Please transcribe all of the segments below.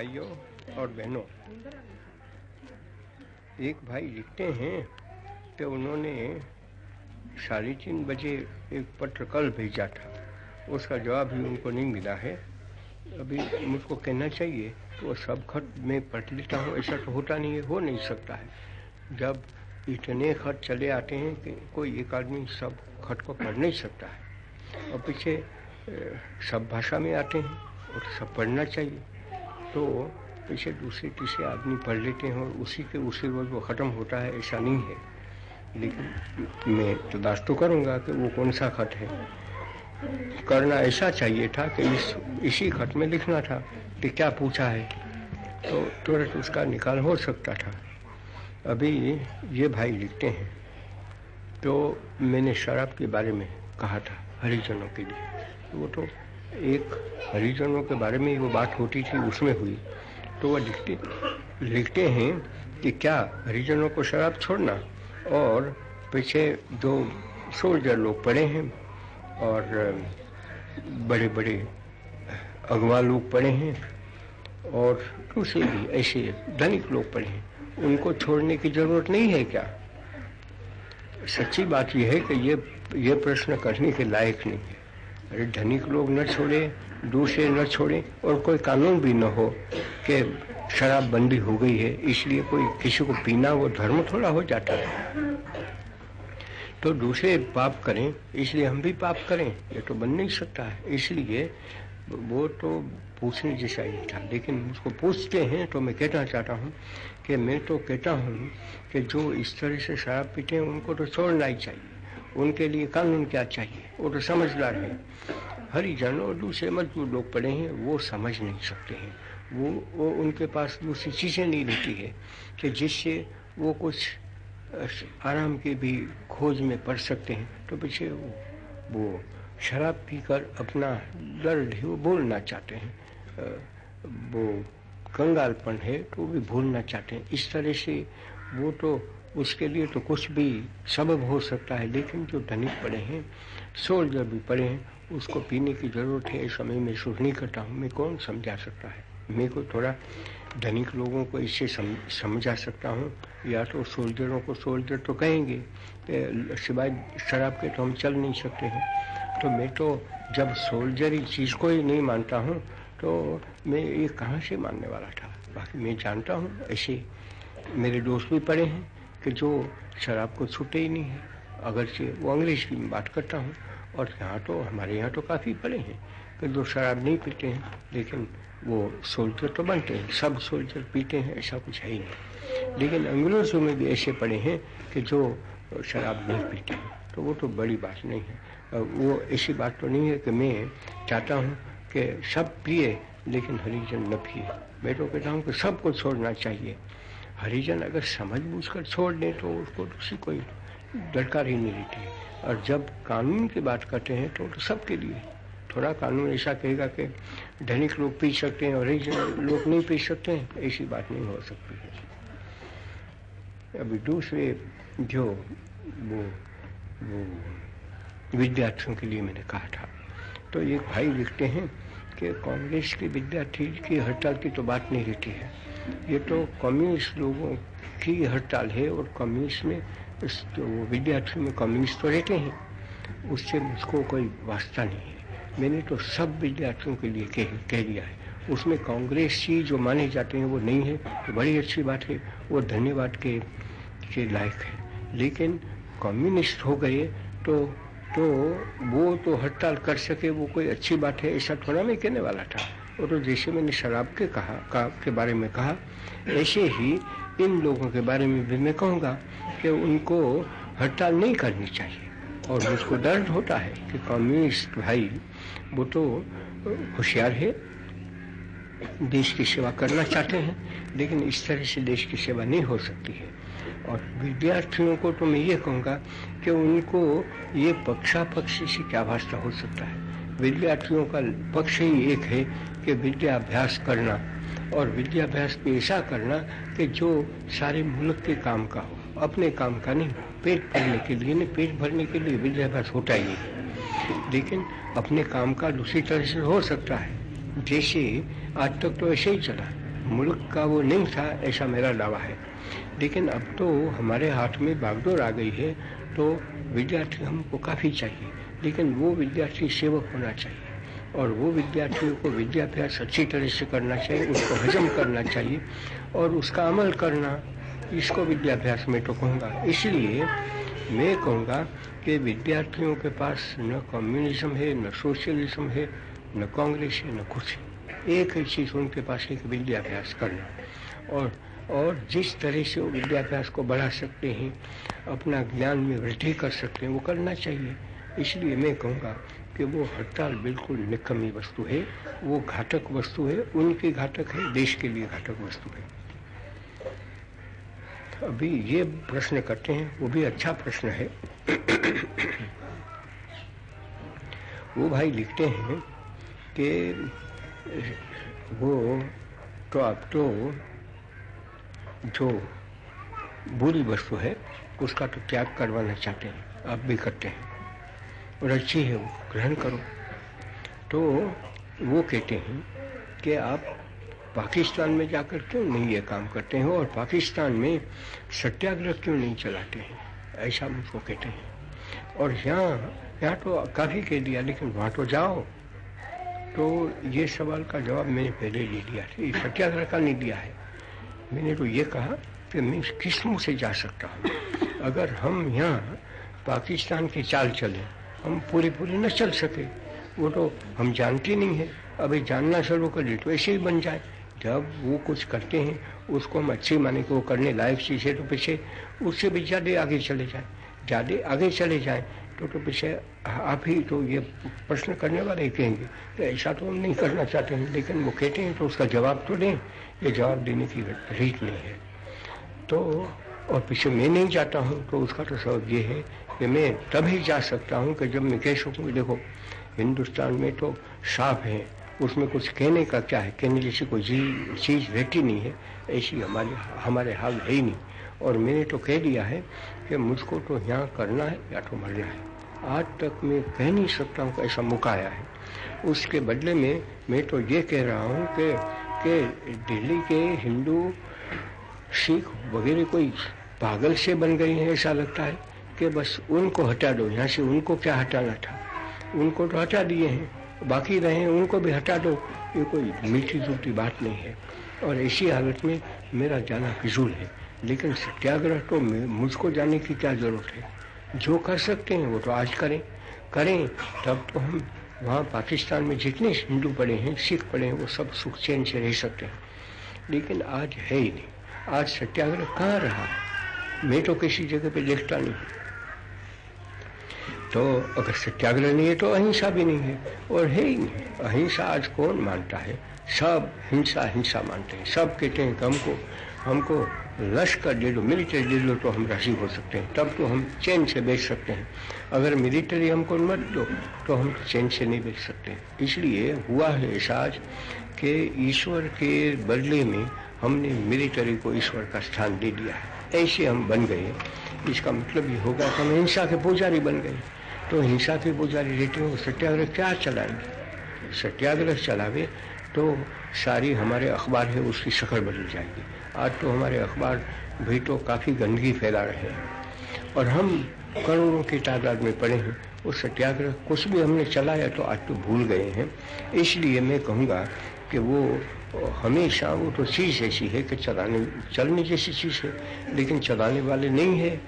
भाइयों और बहनों, एक भाई लिखते हैं कि उन्होंने साढ़े तीन बजे एक पत्र कल भेजा था। उसका जवाब भी उनको नहीं मिला है। अभी मुझको कहना चाहिए कि वो सब खत मैं पढ़ लेता हूँ, ऐसा तो होता नहीं है, हो नहीं सकता है। जब इतने खत चले आते हैं कि कोई एक आदमी सब खत को पढ़ नहीं सकता है। और पीछे सब भाषा में आते हैं और सब पढ़ना चाहिए। तो पीछे दूसरे तीसरे आदमी पढ़ लेते हैं और उसी के उसी रोज वो ख़त्म होता है, ऐसा नहीं है। लेकिन मैं तलाश तो करूँगा कि वो कौन सा खत है। करना ऐसा चाहिए था कि इस, इसी खत में लिखना था कि क्या पूछा है। तो तुरंत उसका निकाल हो सकता था। अभी ये भाई लिखते हैं। तो मैंने शराब के बारे में कहा था हरिजनों के लिए। वो तो एक हरिजनों के बारे में वो बात होती थी, उसमें हुई। तो वह लिखते लिखते हैं कि क्या हरिजनों को शराब छोड़ना? और पीछे जो सोल्जर लोग पड़े हैं, और बड़े बड़े अगवा लोग पड़े हैं, और दूसरे भी ऐसे धनिक लोग पड़े हैं। उनको छोड़ने की ज़रूरत नहीं है क्या? सच्ची बात यह है कि ये ये प्रश्न करने के लायक नहीं है। अरे धनिक लोग न छोड़े दूसरे न छोड़े और कोई कानून भी न हो कि शराब बंदी हो गई है, इसलिए कोई किसी को पीना वो धर्म थोड़ा हो जाता है। तो दूसरे पाप करें, इसलिए हम भी पाप करें, ये तो बन नहीं सकता है। इसलिए वो तो पूछने जैसा ही था, लेकिन उसको पूछते हैं तो मैं कहना चाहता हूँ कि मैं तो कहता हूँ कि जो इस तरह से शराब पीते हैं, उनको तो छोड़ना ही चाहिए। उनके लिए कानून क्या चाहिए? वो तो समझदार है। हरिजन और दूसरे मजबूर लोग पड़े हैं वो समझ नहीं सकते हैं। वो वो उनके पास दूसरी चीज़ें नहीं रहती है कि जिससे वो कुछ आराम की भी खोज में पड़ सकते हैं। तो पीछे वो, वो शराब पीकर अपना दर्द ही वो भूलना चाहते हैं। वो कंगालपन है तो वो भी भूलना चाहते हैं। इस तरह से वो तो उसके लिए तो कुछ भी सबब हो सकता है लेकिन जो धनिक पड़े हैं सोल्जर भी पड़े हैं उसको पीने की ज़रूरत है। इस समय में शुरू नहीं करता हूँ। मैं कौन समझा सकता है? मेरे को थोड़ा धनिक लोगों को इससे सम, समझा सकता हूँ। या तो सोल्जरों को सोल्जर तो कहेंगे सिवाय शराब के तो हम चल नहीं सकते हैं। तो मैं तो जब सोल्जर इस चीज़ को ही नहीं मानता हूँ तो मैं ये कहाँ से मानने वाला था? बाकी मैं जानता हूँ ऐसे मेरे दोस्त भी पड़े हैं। कि जो शराब को छूटे ही नहीं है। अगर से वो अंग्रेज़ की बात करता हूँ और यहाँ तो हमारे यहाँ तो काफ़ी पड़े हैं कि जो शराब नहीं पीते हैं, लेकिन वो सोल्जर तो बनते हैं, सब सोल्जर पीते हैं, ऐसा कुछ है ही नहीं। लेकिन अंग्रेज़ों में भी ऐसे पड़े हैं कि जो शराब नहीं पीते हैं तो वो तो बड़ी बात नहीं है। वो ऐसी बात तो नहीं है कि मैं चाहता हूँ कि सब पिए, लेकिन हरिजन न पिए। मैं तो कहता हूँ कि सबको छोड़ना चाहिए। हरिजन अगर समझ बूझ कर छोड़ दें तो उसको दूसरी कोई दरकार ही नहीं रहती और जब कानून की बात करते हैं तो, तो सबके लिए। थोड़ा कानून ऐसा कहेगा कि धनिक लोग पी सकते हैं और हरिजन लोग नहीं पी सकते हैं ऐसी बात नहीं हो सकती है। अभी दूसरे जो वो वो विद्यार्थियों के लिए मैंने कहा था तो एक भाई लिखते हैं कि कांग्रेस के विद्यार्थी की हड़ताल की तो बात नहीं रहती है। ये तो कम्युनिस्ट लोगों की हड़ताल है और कम्युनिस्ट में इस तो विद्यार्थियों में कम्युनिस्ट तो रहते हैं, उससे मुझको कोई वास्ता नहीं है। मैंने तो सब विद्यार्थियों के लिए कह कह दिया है। उसमें कांग्रेस ही जो माने जाते हैं वो नहीं है तो बड़ी अच्छी बात है, वो धन्यवाद के के लायक है। लेकिन कम्युनिस्ट हो गए तो तो वो तो हड़ताल कर सके, वो कोई अच्छी बात है, ऐसा थोड़ा मैं कहने वाला था। और तो जैसे मैंने शराब के कहा, का, के बारे में कहा, ऐसे ही इन लोगों के बारे में भी मैं कहूँगा कि उनको हड़ताल नहीं करनी चाहिए। और मुझको दर्द होता है कि कम्युनिस्ट भाई, वो तो होशियार है, देश की सेवा करना चाहते हैं, लेकिन इस तरह से देश की सेवा नहीं हो सकती है। और विद्यार्थियों को तो मैं ये कहूँगा कि उनको ये पक्षापक्षी से क्या वास्ता हो सकता है? विद्यार्थियों का पक्ष ही एक है कि विद्याभ्यास करना और विद्याभ्यास ऐसा करना कि जो सारे मुल्क के काम का हो, अपने काम का नहीं, पेट भरने के लिए नहीं, पेट भरने के लिए विद्याभ्यास होता ही लेकिन अपने काम का दूसरी तरह से हो सकता है। जैसे आज तक तो ऐसे ही चला, मुल्क का वो नहीं था, ऐसा मेरा दावा है। लेकिन अब तो हमारे हाथ में बागडोर आ गई है तो विद्यार्थी हमको काफ़ी चाहिए। लेकिन वो विद्यार्थी सेवक होना चाहिए। और वो विद्यार्थियों को विद्याभ्यास अच्छी तरह से करना चाहिए, उसको हजम करना चाहिए और उसका अमल करना, इसको विद्याभ्यास में तो कहूँगा। इसलिए मैं कहूँगा कि विद्यार्थियों के पास न कम्युनिज्म है, न सोशलिज्म है, न कांग्रेस है, न कुछ है। एक ही चीज़ उनके पास एक विद्याभ्यास करना। और और जिस तरह से वो विद्याभ्यास को बढ़ा सकते हैं, अपना ज्ञान में वृद्धि कर सकते हैं, वो करना चाहिए। इसलिए मैं कहूँगा कि वो हड़ताल बिल्कुल निकम्मी वस्तु है, वो घातक वस्तु है, उनकी घातक है, देश के लिए घातक वस्तु है। अभी ये प्रश्न करते हैं, वो भी अच्छा प्रश्न है। वो भाई लिखते हैं कि वो तो आप तो जो बुरी वस्तु है, उसका तो त्याग करवाना चाहते हैं आप भी करते हैं। और अच्छी है वो, ग्रहण करो। तो वो कहते हैं कि आप पाकिस्तान में जाकर क्यों नहीं ये काम करते हैं और पाकिस्तान में सत्याग्रह क्यों नहीं चलाते हैं? ऐसा मुझको कहते हैं। और यहाँ यहाँ तो काफ़ी कह दिया, लेकिन वहाँ तो जाओ। तो ये सवाल का जवाब मैंने पहले ले लिया था सत्याग्रह का नहीं दिया है। मैंने तो ये कहा कि मैं किस मुँह से जा सकता हूँ? अगर हम यहाँ पाकिस्तान की चाल चले हम पूरी पूरी न चल सके। वो तो हम जानते नहीं है। अभी जानना शुरू कर दे तो ऐसे ही बन जाए। जब वो कुछ करते हैं, उसको हम अच्छे माने कि करने लायक चीज़ है तो पीछे उससे भी ज़्यादा आगे चले जाए। ज़्यादा आगे चले जाए तो तो पीछे आप ही तो ये प्रश्न करने वाले ही कहेंगे। तो ऐसा तो हम नहीं करना चाहते हैं, लेकिन वो कहते हैं तो उसका जवाब तो दें। ये जवाब देने की रीत नहीं है। तो और पीछे मैं नहीं जाता हूँ तो उसका तो सबब ये है कि मैं तभी जा सकता हूँ कि जब मैं कह सकूँ देखो, हिंदुस्तान में तो साफ़ है, उसमें कुछ कहने का क्या है? कहने जैसी कोई चीज़ रहती नहीं है, ऐसी हमारे हमारे हाल है ही नहीं। और मैंने तो कह दिया है कि मुझको तो यहाँ करना है या तो मरना है। आज तक मैं कह नहीं सकता हूँ ऐसा मौका आया है। उसके बदले में मैं तो ये कह रहा हूँ कि कि दिल्ली के हिंदू, सिख वगैरह कोई पागल से बन गए हैं, ऐसा लगता है। कि बस उनको हटा दो, यहाँ से उनको क्या हटाना था? उनको तो हटा दिए हैं, बाकी रहे उनको भी हटा दो। ये कोई मीठी जुटी बात नहीं है। और ऐसी हालत में मेरा जाना फिजूल है, लेकिन सत्याग्रह तो मुझको जाने की क्या ज़रूरत है? जो कर सकते हैं, वो तो आज करें। करें, तब तो हम वहाँ पाकिस्तान में जितने हिंदू पड़े हैं, सिख पड़े हैं, वो सब सुख चैन से रह सकते हैं। लेकिन आज है ही नहीं। आज सत्याग्रह कहाँ रहा? मैं तो किसी जगह पे देखता नहीं। तो अगर सत्याग्रह नहीं है तो अहिंसा भी नहीं है। और है ही नहीं अहिंसा आज कौन मानता है? सब हिंसा हिंसा मानते हैं। सब कहते हैं कि हमको हमको लश्कर दे दो, मिलिट्री दे दो तो हम राज़ी हो सकते हैं। तब तो हम चैन से बेच सकते हैं। अगर मिलिट्री हमको मत दो तो हम चैन से नहीं बेच सकते। इसलिए हुआ है एहसास कि ईश्वर के बदले में हमने मिलिट्री को ईश्वर का स्थान दे दिया है। ऐसे हम बन गए इसका मतलब ये होगा कि हम हिंसा के पुजारी बन गए तो हिंसा के पुजारी रहते हो सत्याग्रह क्या चलाएँगे? सत्याग्रह चलावे तो सारी हमारे अखबार है, उसकी शक्ल बदल जाएगी। आज तो हमारे अखबार भी तो काफ़ी गंदगी फैला रहे हैं। और हम करोड़ों की तादाद में पड़े हैं, वो सत्याग्रह कुछ भी हमने चलाया तो आज तो भूल गए हैं। इसलिए मैं कहूँगा कि वो हमेशा वो तो चीज़ ऐसी है कि चलाने, चलने जैसी चीज़ है, लेकिन चलाने वाले नहीं है।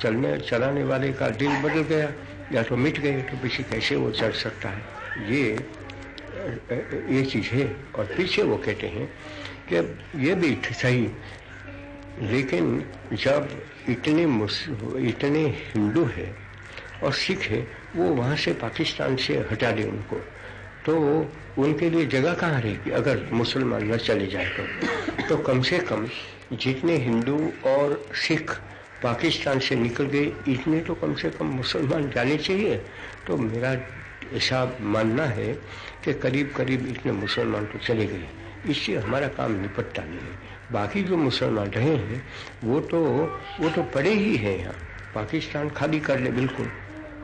चलने, चलाने वाले का दिल बदल गया या तो मिट गए तो पीछे कैसे वो चढ़ सकता है? ये ये चीज़ है। और पीछे वो कहते हैं कि ये भी सही। लेकिन जब इतने इतने हिंदू है और सिख है, वो वहाँ से पाकिस्तान से हटा दे उनको। तो उनके लिए जगह कहाँ रहेगी? अगर मुसलमान न चले जाए तो। तो कम से कम जितने हिंदू और सिख पाकिस्तान से निकल गए, इतने तो कम से कम मुसलमान जाने चाहिए। तो मेरा ऐसा मानना है कि करीब करीब इतने मुसलमान तो चले गए। इससे हमारा काम निपटता नहीं है। बाकी जो मुसलमान रहे हैं, वो तो वो तो पड़े ही हैं यहाँ। पाकिस्तान खाली कर ले, बिल्कुल।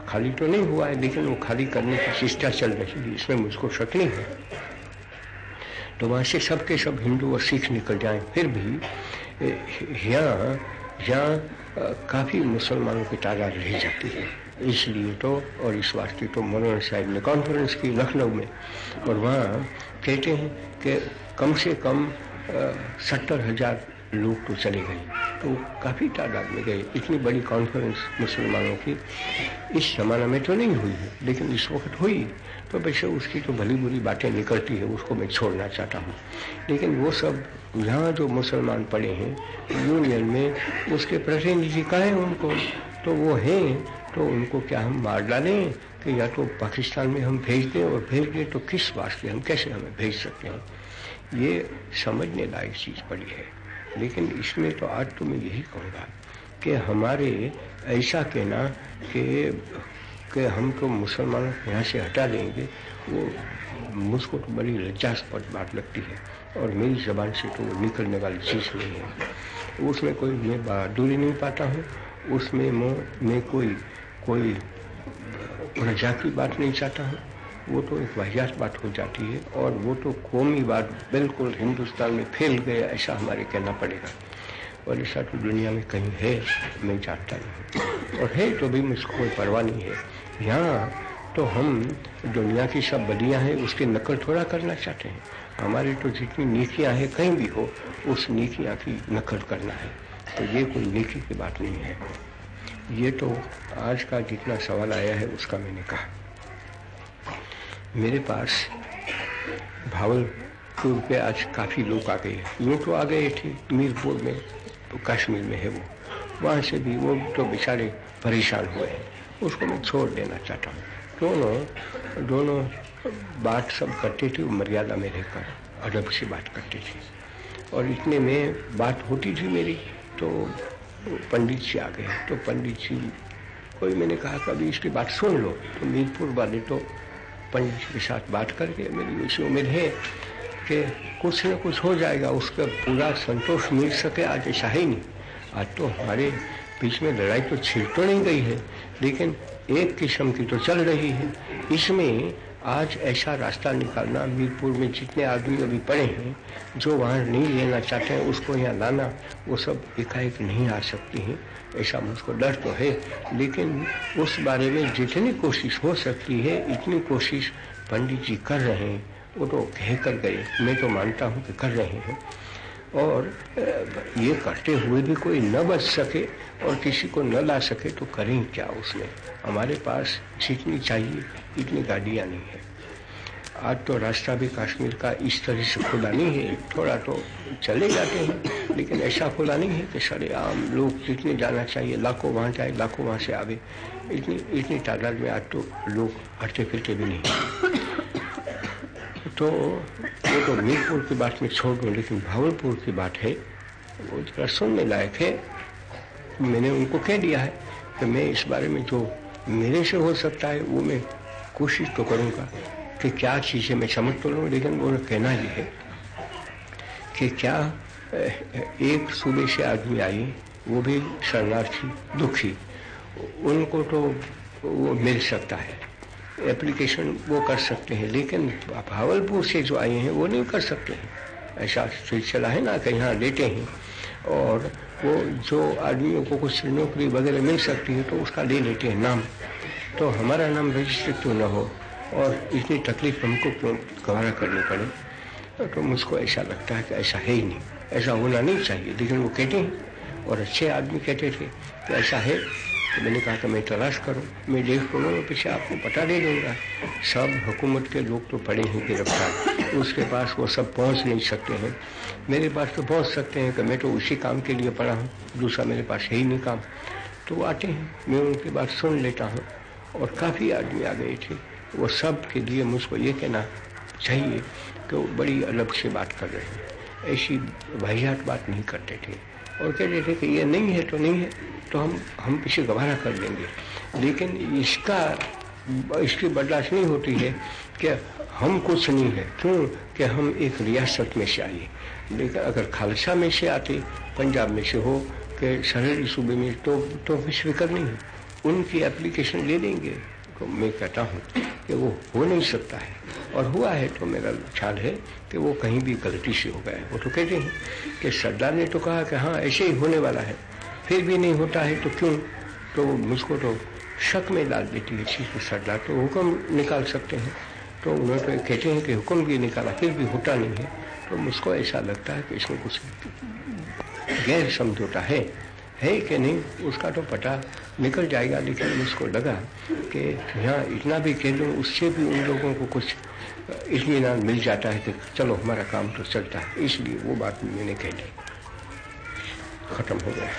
खाली तो नहीं हुआ है, लेकिन वो खाली करने की चेष्टा चल रही है। इसमें मुझको शक नहीं है। तो वहाँ से सब के सब हिंदू और सिख निकल जाएँ, फिर भी यहाँ यहाँ काफ़ी मुसलमानों की तादाद रह जाती है। इसलिए तो और इस वास्ते तो मौलाना साहब ने कॉन्फ्रेंस की लखनऊ में, और वहाँ कहते हैं कि कम से कम सत्तर हज़ार लोग तो चले गए। तो काफ़ी तादाद में गए। इतनी बड़ी कॉन्फ्रेंस मुसलमानों की इस जमाना में तो नहीं हुई है, लेकिन इस वक्त हुई। तो वैसे उसकी तो भली बुरी बातें निकलती है, उसको मैं छोड़ना चाहता हूँ। लेकिन वो सब यहाँ जो मुसलमान पड़े हैं, यूनियन में उसके प्रतिनिधि कहें उनको? तो वो हैं तो उनको क्या हम मार डालें कि या तो पाकिस्तान में हम भेज दें और भेज दें तो किस वास्ते हम, कैसे हमें भेज सकते हैं? ये समझने लायक चीज़ पड़ी है। लेकिन इसमें तो आज तो मैं यही कहूँगा कि हमारे ऐसा कहना कि कि हम तो मुसलमानों को यहाँ से हटा देंगे, वो मुझको तो बड़ी लज्जास्पद बात लगती है। और मेरी जबान से तो वो निकलने वाली चीज़ नहीं है। उसमें कोई मैं बहादुरी नहीं पाता हूँ, उसमें मैं कोई कोई रजा की बात नहीं चाहता हूँ। वो तो एक वाहियात बात हो जाती है और वो तो कौमी बात बिल्कुल हिंदुस्तान में फैल गया, ऐसा हमारे कहना पड़ेगा। और ऐसा तो दुनिया में कहीं है मैं जानता नहीं और है तो भी मुझको कोई परवाह नहीं है। यहाँ तो हम दुनिया की सब बदियाँ हैं, उसकी नकल थोड़ा करना चाहते हैं। हमारी तो जितनी नीतियाँ हैं, कहीं भी हो, उस नीतियाँ की नकल करना है। तो ये कोई नीति की बात नहीं है। ये तो आज का जितना सवाल आया है, उसका मैंने कहा। मेरे पास भावलपुर पे आज काफ़ी लोग आ गए यूँ तो आ गए थे, मीरपुर में। तो कश्मीर में है वो। वहाँ से भी वो तो बेचारे परेशान हुए हैं। उसको मैं छोड़ देना चाहता हूँ। दोनों दोनों बात सब करते थे मर्यादा में रहकर अदब से बात करते थे। और इतने में बात होती थी मेरी तो पंडित जी आ गए। तो पंडित जी, कोई मैंने कहा कि अभी इसकी बात सुन लो। तो मीरपुर वाले तो पंडित जी के साथ बात करके मेरी उसी उम्मीद है। कि कुछ न कुछ हो जाएगा, उसका पूरा संतोष मिल सके आज ऐसा ही नहीं आज तो हमारे बीच में लड़ाई तो छिड़ तो नहीं गई है, लेकिन एक किस्म की तो चल रही है। इसमें आज ऐसा रास्ता निकालना मीरपुर में जितने आदमी अभी पड़े हैं, जो वहाँ नहीं लेना चाहते हैं, उसको यहाँ लाना, वो सब एकाएक नहीं आ सकती हैं, ऐसा मुझको डर तो है। लेकिन उस बारे में जितनी कोशिश हो सकती है, इतनी कोशिश पंडित जी कर रहे हैं। वो तो कह कर गए। मैं तो मानता हूँ कि कर रहे हैं। और ये करते हुए भी कोई न बच सके और किसी को न ला सके तो करें क्या उसमें हमारे पास जितनी चाहिए, इतनी गाड़ियाँ नहीं है। आज तो रास्ता भी कश्मीर का इस तरह से खुला नहीं है। थोड़ा तो चले जाते हैं, लेकिन ऐसा खुला नहीं है कि सारे आम लोग जितने जाना चाहिए, लाखों वहाँ जाए, लाखों वहाँ से आवे। इतनी इतनी तादाद में आज तो लोग हटते फिरते भी नहीं तो वो तो मीरपुर की बात में छोड़ दूँ, लेकिन भावलपुर की बात है, वो जरा सुनने लायक है। मैंने उनको कह दिया है कि मैं इस बारे में जो मेरे से हो सकता है, वो मैं कोशिश तो करूँगा कि क्या चीज़ें मैं समझ तो लूँ, लेकिन वो कहना ये है कि क्या एक सूबे से आदमी आई, वो भी शरणार्थी, दुखी, उनको तो वो मिल सकता है। एप्लीकेशन वो कर सकते हैं, लेकिन भावलपुर से जो आए हैं, वो नहीं कर सकते हैं। ऐसा सिलसिला है ना कि यहाँ लेते हैं, और वो जो आदमियों को कुछ नौकरी वगैरह मिल सकती है तो उसका ले लेते हैं नाम। तो हमारा नाम रजिस्टर क्यों ना हो, और इतनी तकलीफ़ हमको क्यों गवारा करनी पड़े? तो मुझको ऐसा लगता है कि ऐसा है ही नहीं। ऐसा होना नहीं चाहिए, लेकिन वो कहते हैं, और अच्छे आदमी कहते थे कि ऐसा है तो मैंने कहा कि मैं तलाश करूँ, मैं देख पढ़ूँगा पीछे आपको पता दे दूँगा। सब हुकूमत के लोग तो पड़े हैं गिरफ़्तार। उसके पास वो सब पहुँच नहीं सकते हैं। मेरे पास तो पहुँच सकते हैं कि मैं तो उसी काम के लिए पढ़ा हूँ, दूसरा मेरे पास है ही नहीं काम। तो वो आते हैं, मैं उनकी बात सुन लेता हूँ। और काफ़ी आदमी आ गए थे। वो सब के लिए मुझको ये कहना चाहिए कि वो बड़ी अलग से बात कर रहे हैं। ऐसी वाहियात बात नहीं करते थे। और कहते थे कि ये नहीं है तो नहीं है तो हम हम पीछे गवारा कर देंगे लेकिन इसका, इसकी बर्दाश्त नहीं होती है कि हम कुछ नहीं है। क्यों? कि हम एक रियासत में से आए। लेकिन अगर खालसा में से आते, पंजाब में से हो, कि सरहदी सूबे में तो तो फ़िक्र नहीं है। उनकी एप्लीकेशन ले लेंगे। तो मैं कहता हूँ कि वो हो नहीं सकता है। और हुआ है तो मेरा ख्याल है कि वो कहीं भी गलती से हो गया है। वो तो कहते हैं कि सरदार ने तो कहा कि हाँ ऐसे ही होने वाला है। फिर भी नहीं होता है तो क्यों? तो मुझको तो शक में डाल देती है चीज़ सरदार तो हुक्म निकाल सकते हैं। तो उन्होंने तो कहते हैं कि हुक्म भी निकाला, फिर भी होता नहीं है। तो मुझको ऐसा लगता है कि इसमें कुछ गैर समझौता है। है कि नहीं? उसका तो पता निकल जाएगा, लेकिन मुझको लगा कि यहाँ इतना भी कह दूँ, उससे भी उन लोगों को कुछ इतमान मिल जाता है तो चलो हमारा काम तो चलता है, इसलिए वो बात मैंने कह दी। खत्म हो गया।